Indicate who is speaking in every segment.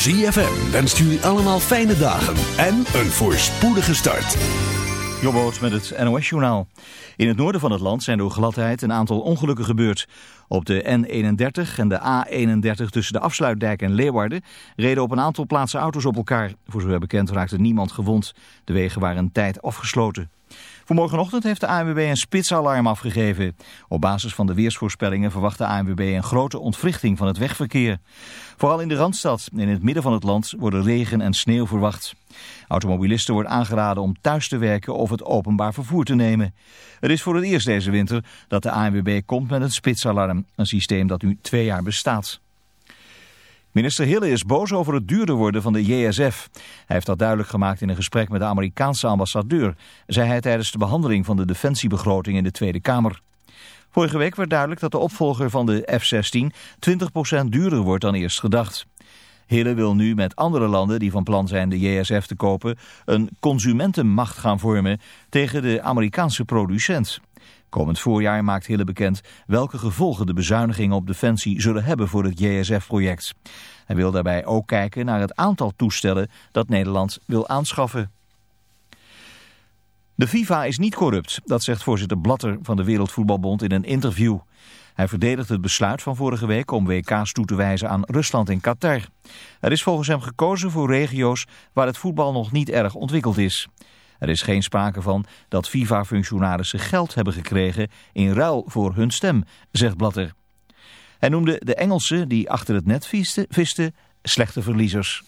Speaker 1: ZFM wenst jullie allemaal fijne dagen en een voorspoedige start.
Speaker 2: Jobboot met het NOS-journaal. In het noorden van het land zijn door gladheid een aantal ongelukken gebeurd. Op de N31 en de A31 tussen de Afsluitdijk en Leeuwarden reden op een aantal plaatsen auto's op elkaar. Voor zover bekend raakte niemand gewond. De wegen waren een tijd afgesloten. Voor morgenochtend heeft de ANWB een spitsalarm afgegeven. Op basis van de weersvoorspellingen verwacht de ANWB een grote ontwrichting van het wegverkeer. Vooral in de Randstad en in het midden van het land worden regen en sneeuw verwacht. Automobilisten wordt aangeraden om thuis te werken of het openbaar vervoer te nemen. Het is voor het eerst deze winter dat de ANWB komt met een spitsalarm. Een systeem dat nu twee jaar bestaat. Minister Hille is boos over het duurder worden van de JSF. Hij heeft dat duidelijk gemaakt in een gesprek met de Amerikaanse ambassadeur, zei hij tijdens de behandeling van de defensiebegroting in de Tweede Kamer. Vorige week werd duidelijk dat de opvolger van de F-16 20% duurder wordt dan eerst gedacht. Hille wil nu met andere landen die van plan zijn de JSF te kopen een consumentenmacht gaan vormen tegen de Amerikaanse producent. Komend voorjaar maakt Hille bekend welke gevolgen de bezuinigingen op defensie zullen hebben voor het JSF-project. Hij wil daarbij ook kijken naar het aantal toestellen dat Nederland wil aanschaffen. De FIFA is niet corrupt, dat zegt voorzitter Blatter van de Wereldvoetbalbond in een interview. Hij verdedigt het besluit van vorige week om WK's toe te wijzen aan Rusland en Qatar. Er is volgens hem gekozen voor regio's waar het voetbal nog niet erg ontwikkeld is. Er is geen sprake van dat FIFA-functionarissen geld hebben gekregen in ruil voor hun stem, zegt Blatter. Hij noemde de Engelsen die achter het net visten, slechte verliezers.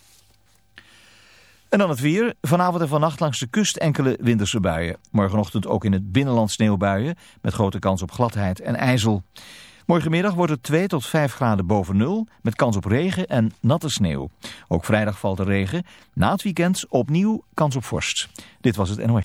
Speaker 2: En dan het weer. Vanavond en vannacht langs de kust enkele winterse buien. Morgenochtend ook in het binnenland sneeuwbuien met grote kans op gladheid en ijzel. Morgenmiddag wordt het 2 tot 5 graden boven nul met kans op regen en natte sneeuw. Ook vrijdag valt er regen. Na het weekend opnieuw kans op vorst. Dit was het NOS.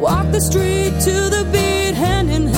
Speaker 3: Walk the
Speaker 4: street to the beat, hand in hand.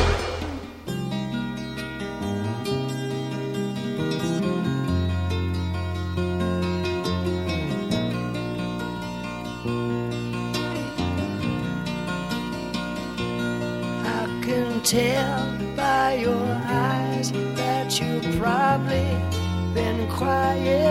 Speaker 5: quiet.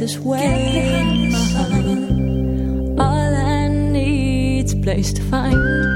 Speaker 5: places where my heart.
Speaker 6: All I need is place to find.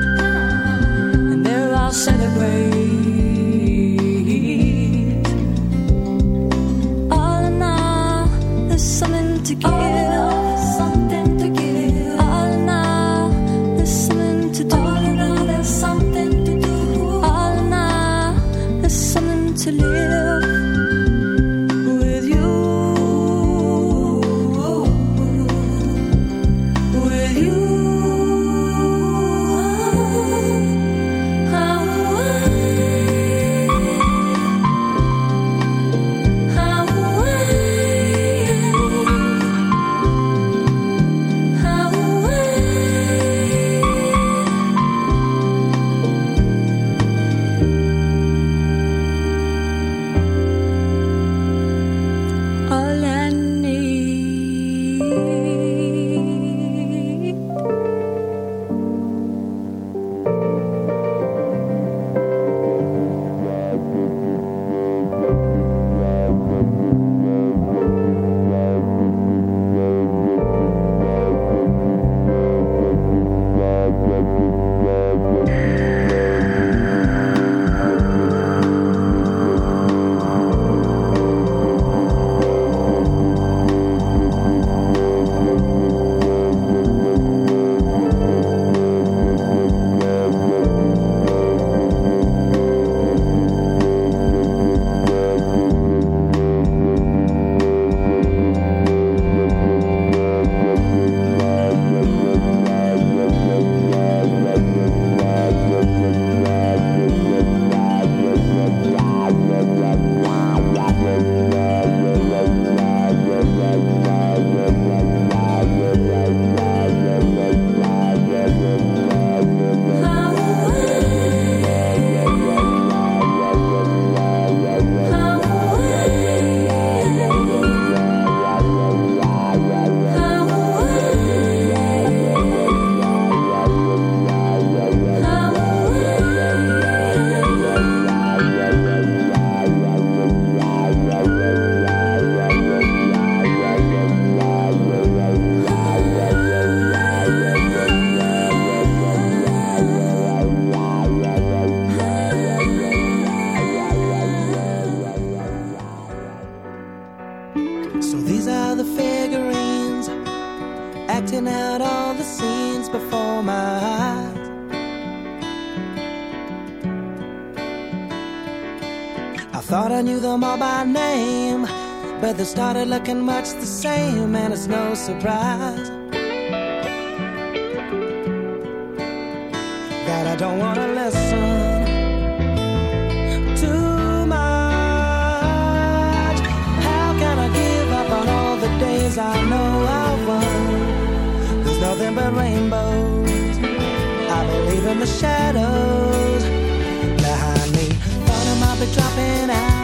Speaker 7: they started looking much the same, and it's no surprise that I don't want to listen too much. How can I give up on all the days I know I won? There's nothing but rainbows. I believe in the shadows behind me. Thought I might be dropping out.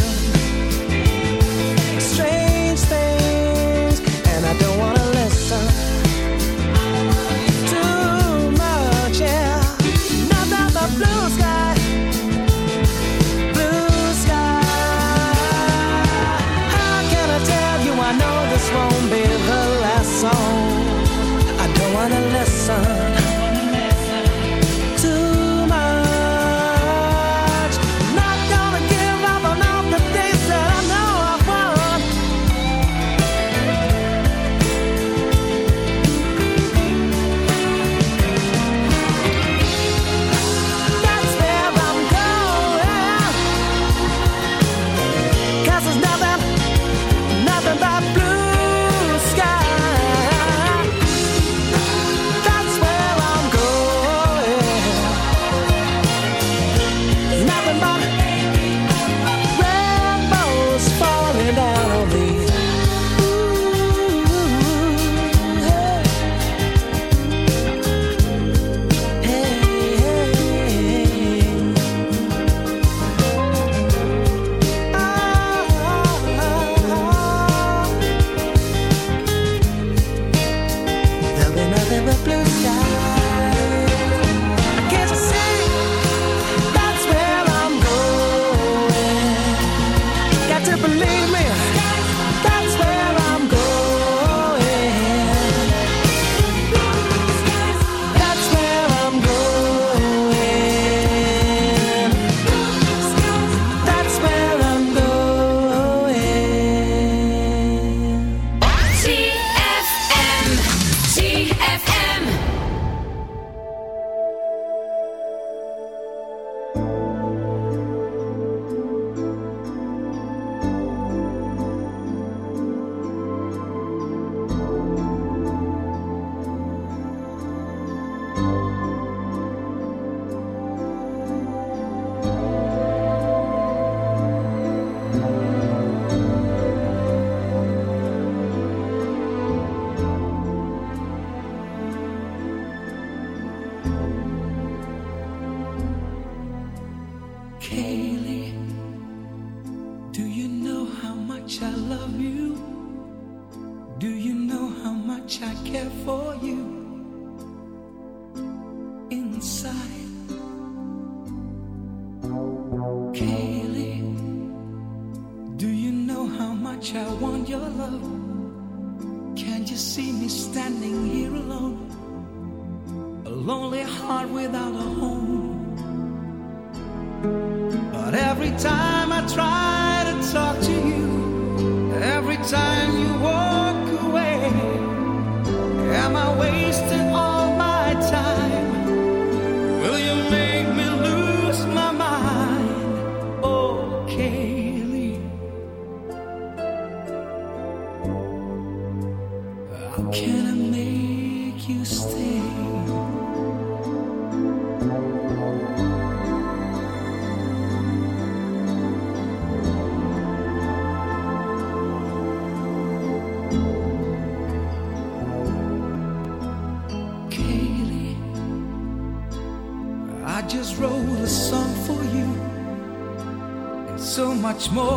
Speaker 8: much
Speaker 9: more.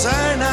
Speaker 10: Als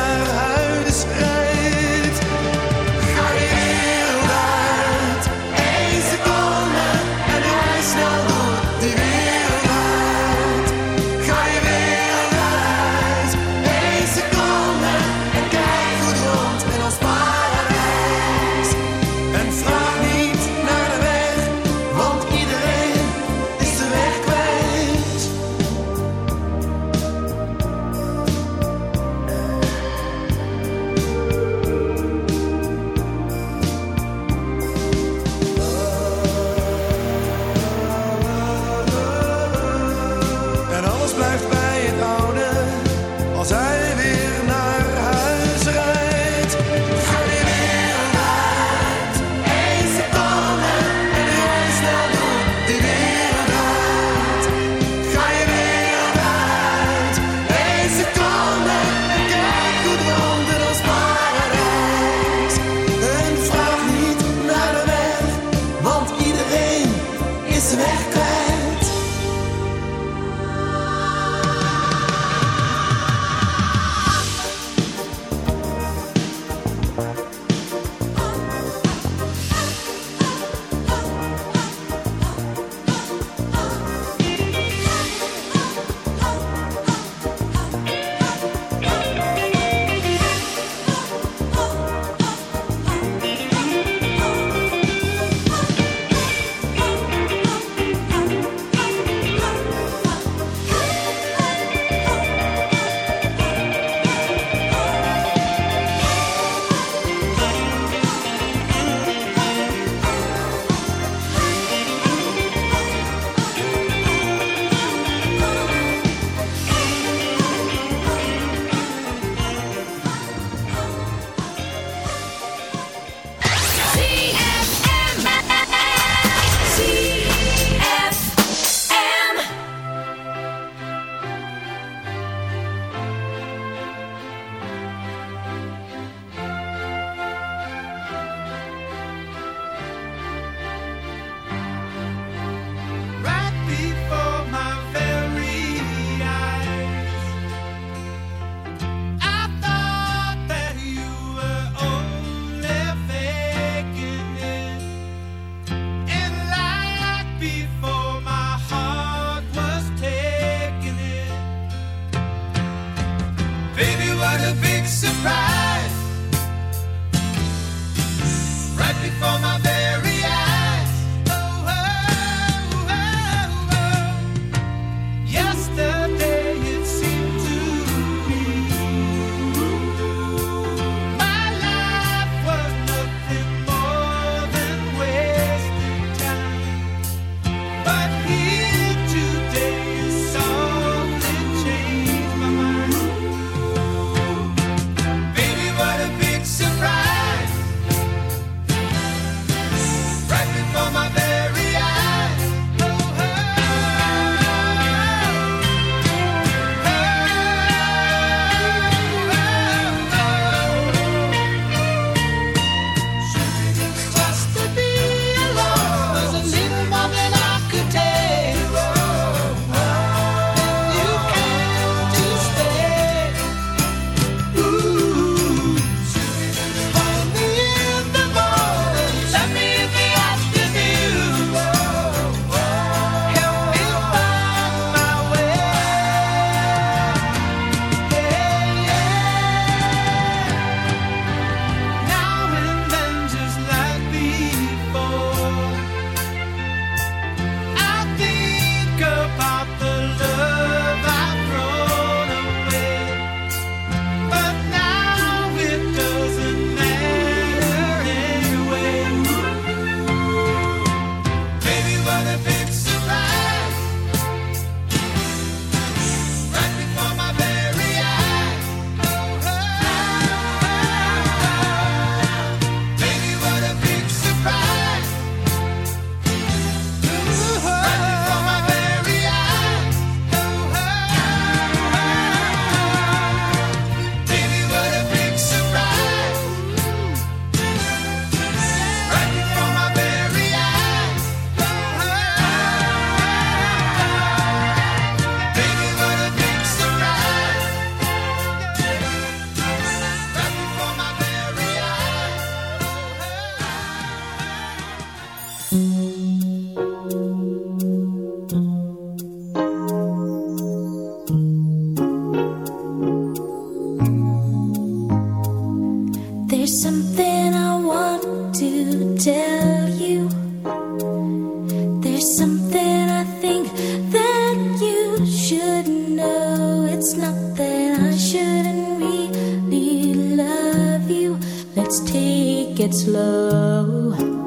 Speaker 6: gets low.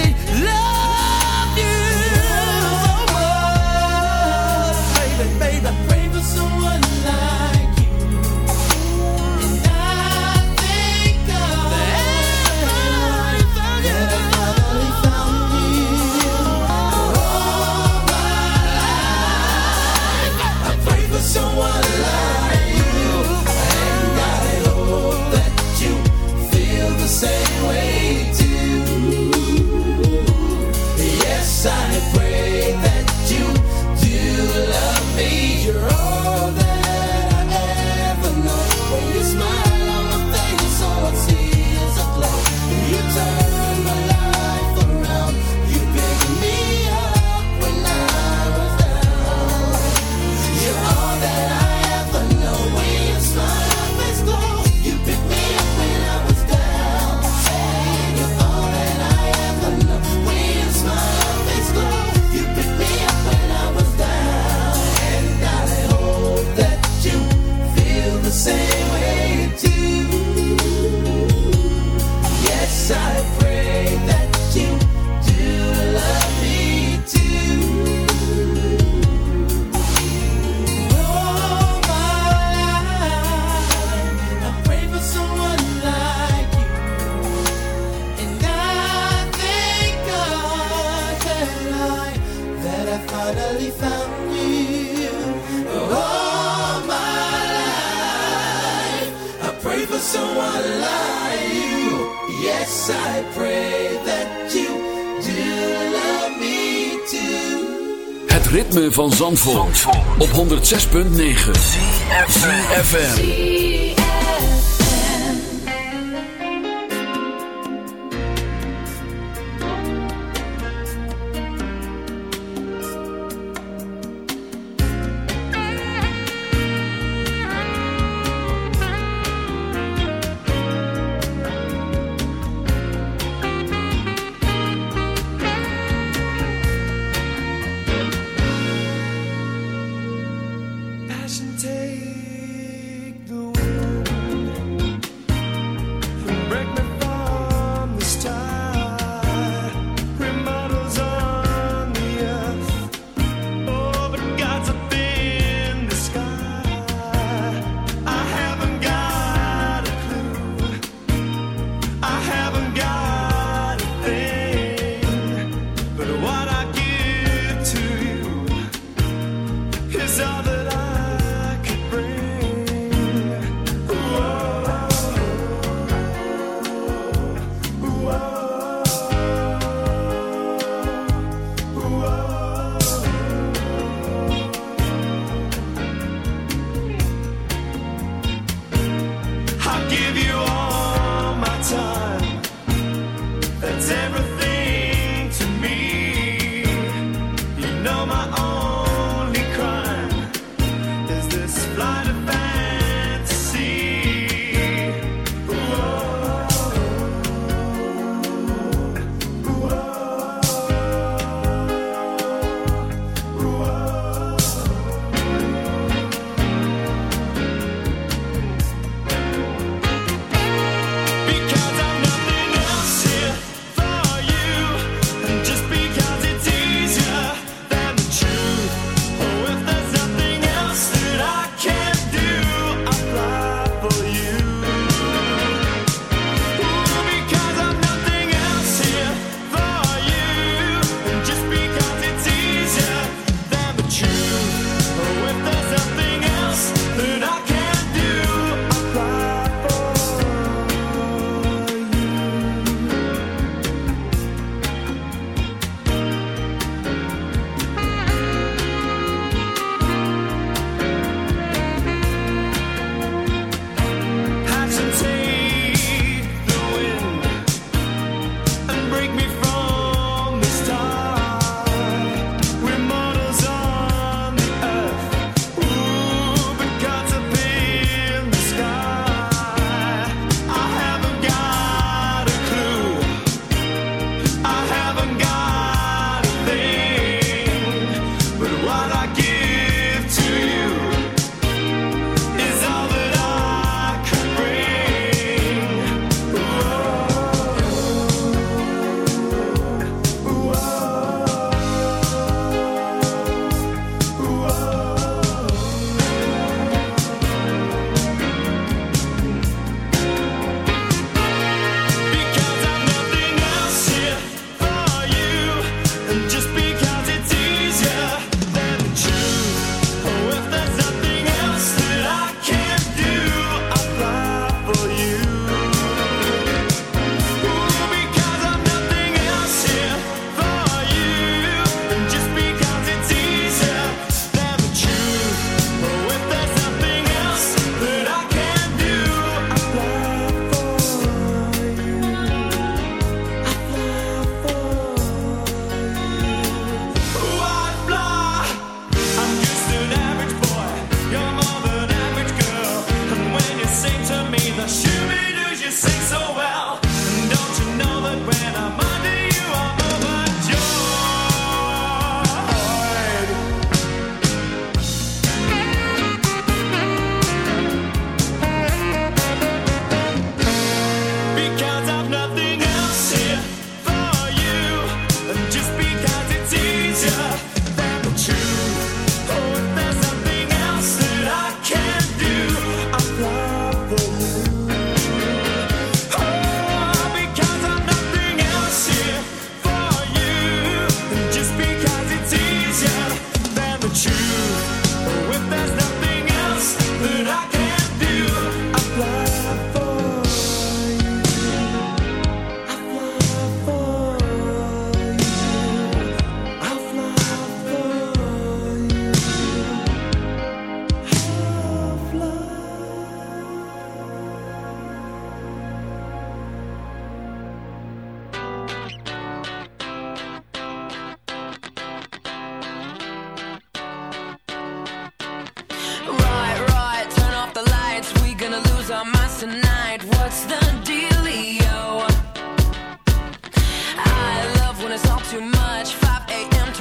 Speaker 7: pray for someone like you. Yes, I pray that you do love me too.
Speaker 1: Het ritme van Zandvoort, Zandvoort. op 106.9 FM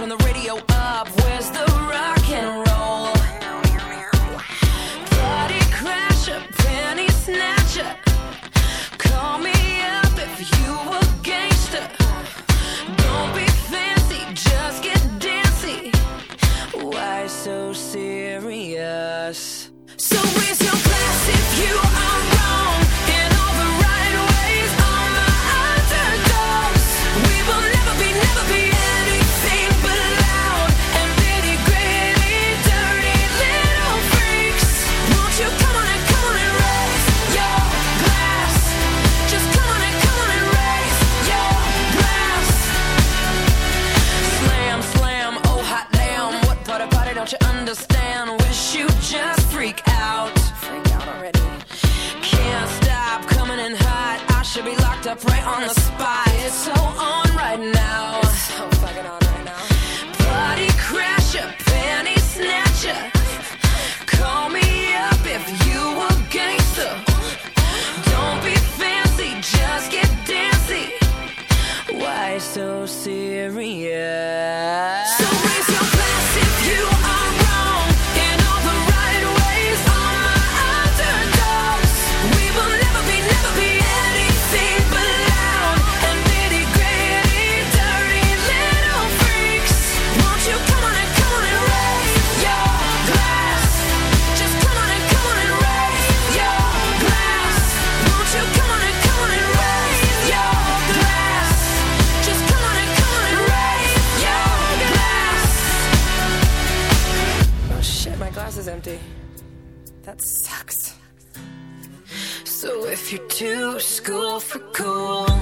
Speaker 11: turn the radio up. Where's the rock and roll? Party crasher, penny snatcher. Call me up if you a gangster. Don't be fancy, just get dancy. Why so serious? on the spot. So if you're too school for cool.